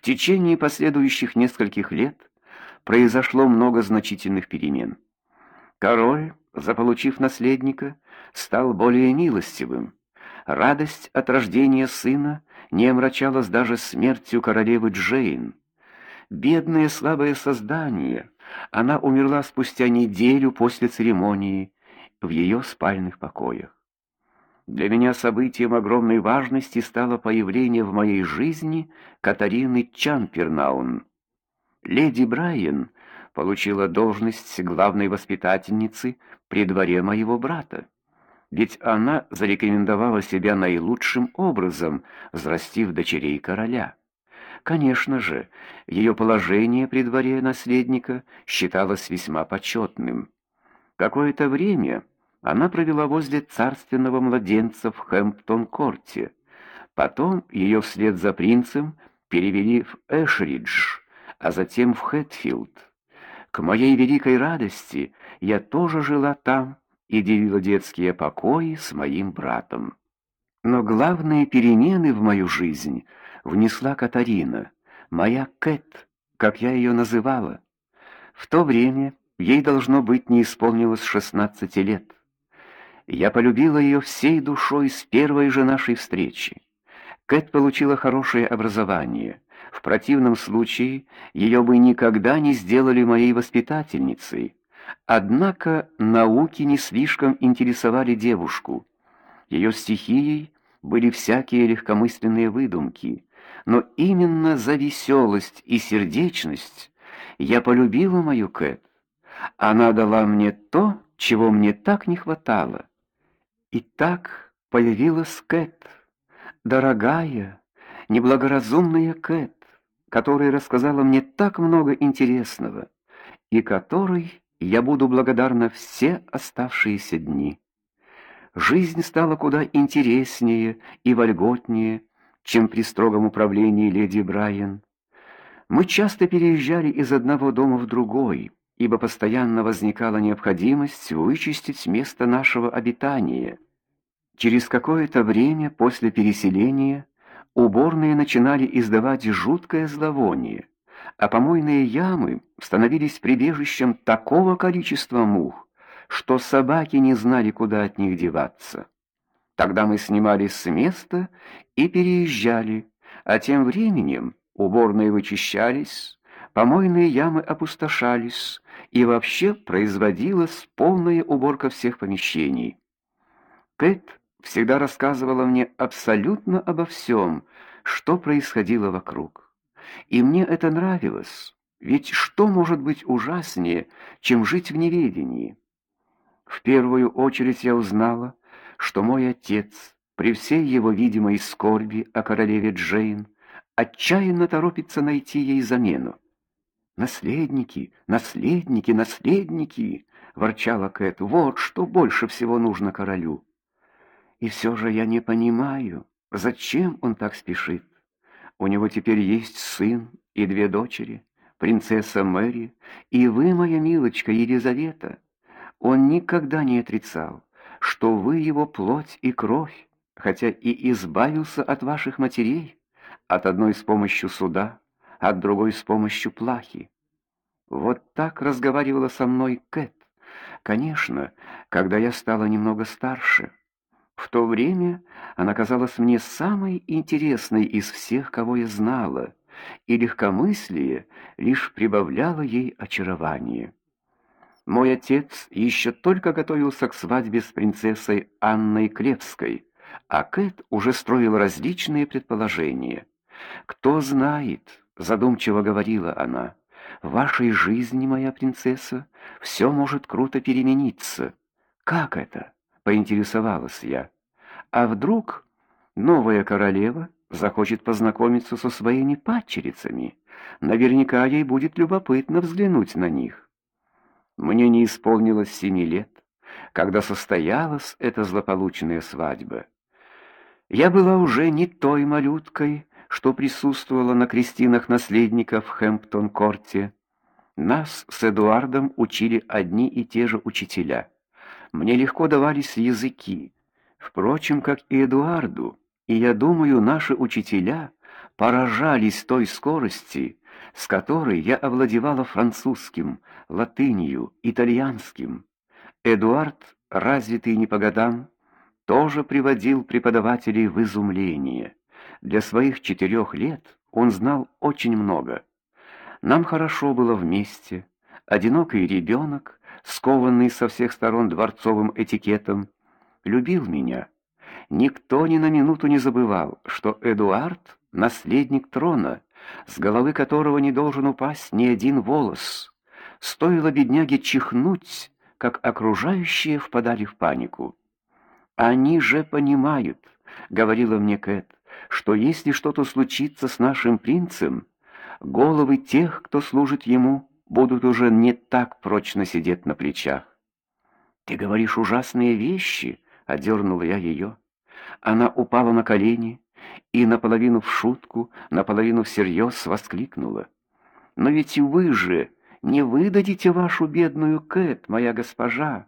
В течение последующих нескольких лет произошло много значительных перемен. Король, заполучив наследника, стал более милостивым. Радость от рождения сына не омрачалась даже смертью королевы Джейн. Бедное слабое создание, она умерла спустя неделю после церемонии в ее спальных покоях. Для меня событием огромной важности стало появление в моей жизни Катарины Чампернаун. Леди Брайан получила должность главной воспитательницы при дворе моего брата. Ведь она зарекомендовала себя наилучшим образом, взрастив дочерей короля. Конечно же, ее положение при дворе наследника считалось весьма почетным. Какое-то время она провела возле царственного младенца в Хэмптон-корте. Потом ее вслед за принцем перевели в Эшридж, а затем в Хэтфилд. К моей великой радости я тоже жила там и делила детские покои с моим братом. Но главные перемены в мою жизнь внесла Катарина, моя Кэт, как я ее называла. В то время ей должно быть не исполнилось шестнадцати лет. Я полюбила ее всей душой с первой же нашей встречи. Кэт получила хорошее образование. В противном случае ее бы никогда не сделали моей воспитательницей. Однако науки не слишком интересовали девушку. Ее стихией были всякие легкомысленные выдумки, но именно за веселость и сердечность я полюбила мою Кэт. Она дала мне то, чего мне так не хватало. И так появилась Кэт, дорогая, неблагоразумная Кэт, которая рассказала мне так много интересного и которой я буду благодарна все оставшиеся дни. Жизнь стала куда интереснее и вольготнее, чем при строгом управлении леди Брайан. Мы часто переезжали из одного дома в другой ибо постоянно возникала необходимость вычистить место нашего обитания. Через какое-то время после переселения уборные начинали издавать жуткое зловоние, а помойные ямы становились прибежищем такого количества мух, что собаки не знали, куда от них деваться. Тогда мы снимались с места и переезжали, а тем временем уборные вычищались, помойные ямы опустошались, и вообще производилась полная уборка всех помещений. Кэт всегда рассказывала мне абсолютно обо всем, что происходило вокруг. И мне это нравилось, ведь что может быть ужаснее, чем жить в неведении? В первую очередь я узнала, что мой отец, при всей его видимой скорби о королеве Джейн, отчаянно торопится найти ей замену. Наследники, наследники, наследники, ворчала Кэт. Вот что больше всего нужно королю. И все же я не понимаю, зачем он так спешит. У него теперь есть сын и две дочери, принцесса Мэри и вы, моя милочка Елизавета. Он никогда не отрицал, что вы его плоть и кровь, хотя и избавился от ваших матерей, от одной с помощью суда, от другой с помощью плахи. Вот так разговаривала со мной Кэт. Конечно, когда я стала немного старше. В то время она казалась мне самой интересной из всех, кого я знала, и легкомыслие лишь прибавляло ей очарование. Мой отец еще только готовился к свадьбе с принцессой Анной Клевской, а Кэт уже строил различные предположения. Кто знает, задумчиво говорила она. В вашей жизни, моя принцесса, все может круто перемениться. Как это? поинтересовалась я. А вдруг новая королева захочет познакомиться со своими падчерицами? Наверняка ей будет любопытно взглянуть на них. Мне не исполнилось семи лет, когда состоялась эта злополучная свадьба. Я была уже не той малюткой, что присутствовала на крестинах наследников в Хэмптон-корте. Нас с Эдуардом учили одни и те же учителя. Мне легко давались языки, впрочем, как и Эдуарду. И я думаю, наши учителя поражались той скорости, с которой я овладевала французским, латынью, итальянским. Эдуард, развитый не по годам, тоже приводил преподавателей в изумление. Для своих четырех лет он знал очень много. Нам хорошо было вместе. Одинокий ребенок, скованный со всех сторон дворцовым этикетом, любил меня. Никто ни на минуту не забывал, что Эдуард наследник трона, с головы которого не должен упасть ни один волос. Стоило бедняге чихнуть, как окружающие впадали в панику. Они же понимают, говорила мне Кэт, что если что-то случится с нашим принцем, головы тех, кто служит ему, будут уже не так прочно сидеть на плечах. Ты говоришь ужасные вещи, одернула я ее. Она упала на колени и наполовину в шутку, наполовину всерьез воскликнула: "Но ведь вы же не выдадите вашу бедную Кэт, моя госпожа".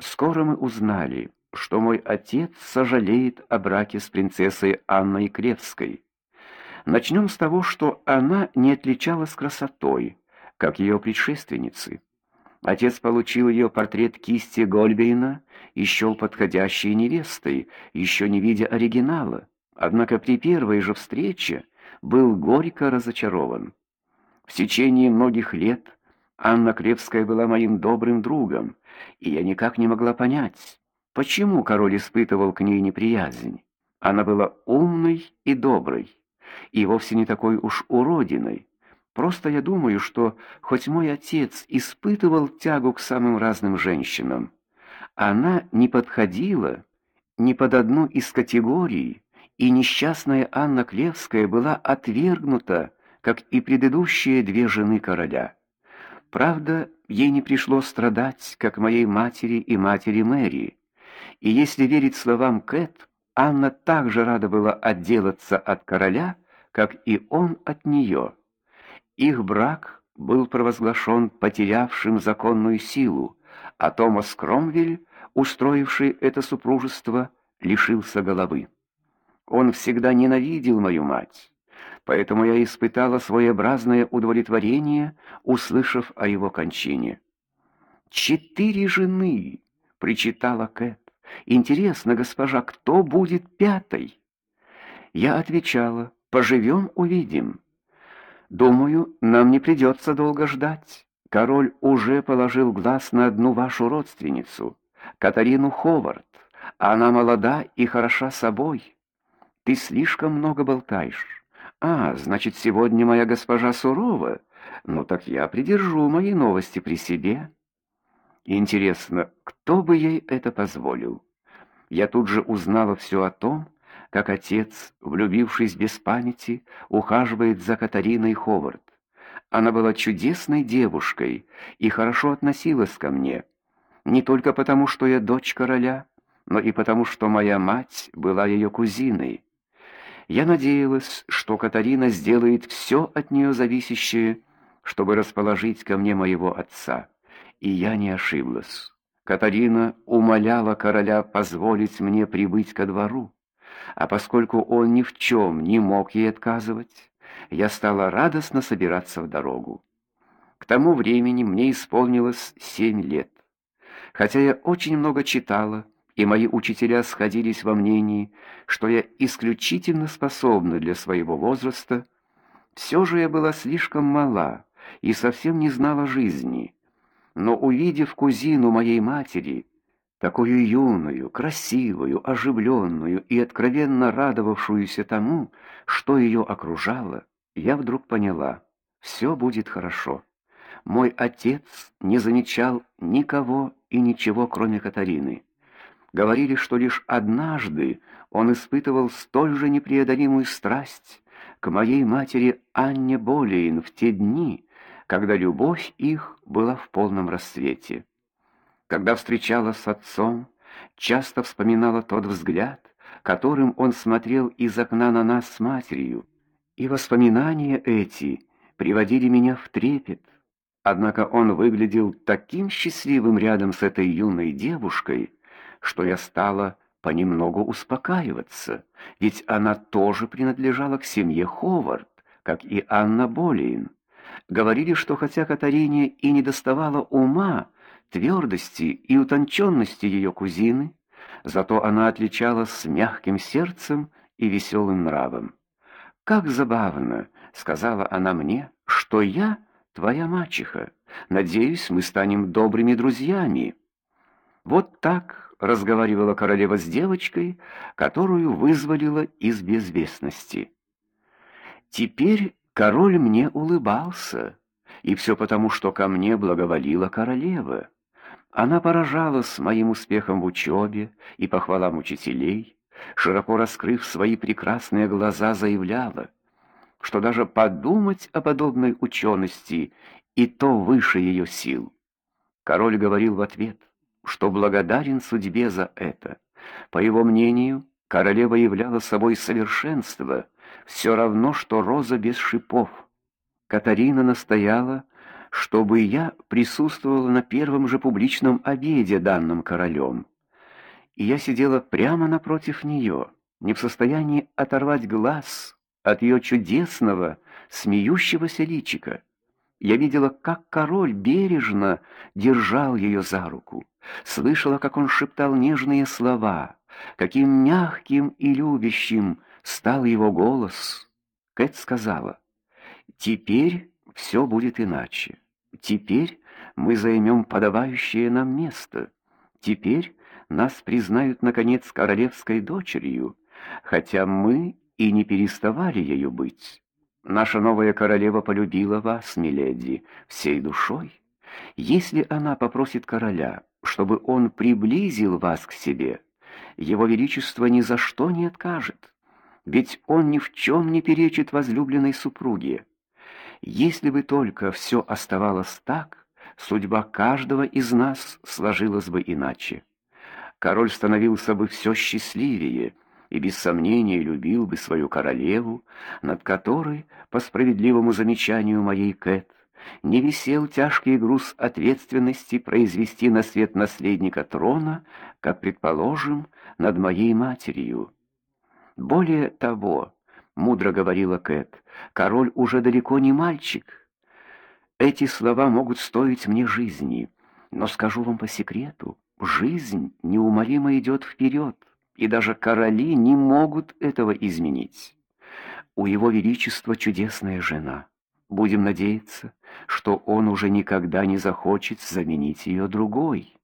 Скоро мы узнали, что мой отец сожалеет о браке с принцессой Анной Кревской. Начнем с того, что она не отличалась красотой, как ее предшественницы. Отец получил ее портрет кисти Гольбейна и счел подходящей невестой, еще не видя оригинала. Однако при первой же встрече был горько разочарован. В течение многих лет Анна Кревская была моим добрым другом, и я никак не могла понять, почему король испытывал к ней неприязнь. Она была умной и доброй, и вовсе не такой уж уродиной. Просто я думаю, что хоть мой отец испытывал тягу к самым разным женщинам, она не подходила ни под одну из категорий, и несчастная Анна Клевская была отвергнута, как и предыдущие две жены короля. Правда, ей не пришлось страдать, как моей матери и матери Мэри. И если верить словам Кэт, Анна также рада была отделаться от короля, как и он от нее. Их брак был провозглашен потерявшим законную силу, а Томас Кромвель, устроивший это супружество, лишился головы. Он всегда ненавидел мою мать, поэтому я испытала своеобразное удовлетворение, услышав о его кончине. «Четыре жены!» — причитала Кэт. «Интересно, госпожа, кто будет пятой?» Я отвечала, «Поживем, увидим». «Думаю, нам не придется долго ждать. Король уже положил глаз на одну вашу родственницу, Катарину Ховард. Она молода и хороша собой». Ты слишком много болтаешь. А, значит, сегодня моя госпожа сурова. Ну так я придержу мои новости при себе. Интересно, кто бы ей это позволил? Я тут же узнала все о том, как отец, влюбившись без памяти, ухаживает за Катариной Ховард. Она была чудесной девушкой и хорошо относилась ко мне, не только потому, что я дочь короля, но и потому, что моя мать была ее кузиной. Я надеялась, что Катарина сделает все от нее зависящее, чтобы расположить ко мне моего отца. И я не ошиблась. Катарина умоляла короля позволить мне прибыть ко двору, а поскольку он ни в чем не мог ей отказывать, я стала радостно собираться в дорогу. К тому времени мне исполнилось семь лет. Хотя я очень много читала, и мои учителя сходились во мнении, что я исключительно способна для своего возраста, все же я была слишком мала и совсем не знала жизни. Но увидев кузину моей матери, такую юную, красивую, оживленную и откровенно радовавшуюся тому, что ее окружало, я вдруг поняла: все будет хорошо. Мой отец не замечал никого и ничего, кроме Катарины. Говорили, что лишь однажды он испытывал столь же непреодолимую страсть к моей матери Анне Болейн в те дни, когда любовь их была в полном расцвете. Когда встречалась с отцом, часто вспоминала тот взгляд, которым он смотрел из окна на нас с матерью, и воспоминания эти приводили меня в трепет. Однако он выглядел таким счастливым рядом с этой юной девушкой, что я стала понемногу успокаиваться, ведь она тоже принадлежала к семье Ховард, как и Анна Болейн. Говорили, что хотя Катарине и не доставало ума, твердости и утонченности ее кузины, зато она отличалась мягким сердцем и веселым нравом. «Как забавно!» — сказала она мне, — «что я твоя мачеха. Надеюсь, мы станем добрыми друзьями». Вот так разговаривала королева с девочкой, которую вызволила из безвестности. Теперь король мне улыбался, и все потому, что ко мне благоволила королева. Она поражалась моим успехом в учебе и похвалам учителей, широко раскрыв свои прекрасные глаза, заявляла, что даже подумать о подобной учености и то выше ее сил. Король говорил в ответ, что благодарен судьбе за это. По его мнению, королева являла собой совершенство, все равно что роза без шипов. Катарина настояла, чтобы я присутствовала на первом же публичном обеде данном королем и я сидела прямо напротив нее, не в состоянии оторвать глаз от ее чудесного, смеющегося личика. Я видела, как король бережно держал ее за руку, слышала, как он шептал нежные слова, каким мягким и любящим стал его голос. Кэт сказала: "Теперь все будет иначе. Теперь мы займем подобающее нам место. Теперь нас признают наконец королевской дочерью, хотя мы и не переставали ею быть. Наша новая королева полюбила вас, миледи, всей душой. Если она попросит короля, чтобы он приблизил вас к себе, его величество ни за что не откажет, ведь он ни в чем не перечит возлюбленной супруге. Если бы только все оставалось так, судьба каждого из нас сложилась бы иначе король становился бы все счастливее и без сомнения любил бы свою королеву, над которой, по справедливому замечанию моей Кэт, не висел тяжкий груз ответственности произвести на свет наследника трона, как предположим, над моей матерью. Более того, мудро говорила Кэт, король уже далеко не мальчик. Эти слова могут стоить мне жизни, но скажу вам по секрету, Жизнь неумолимо идет вперед, и даже короли не могут этого изменить. У его величества чудесная жена. Будем надеяться, что он уже никогда не захочет заменить ее другой.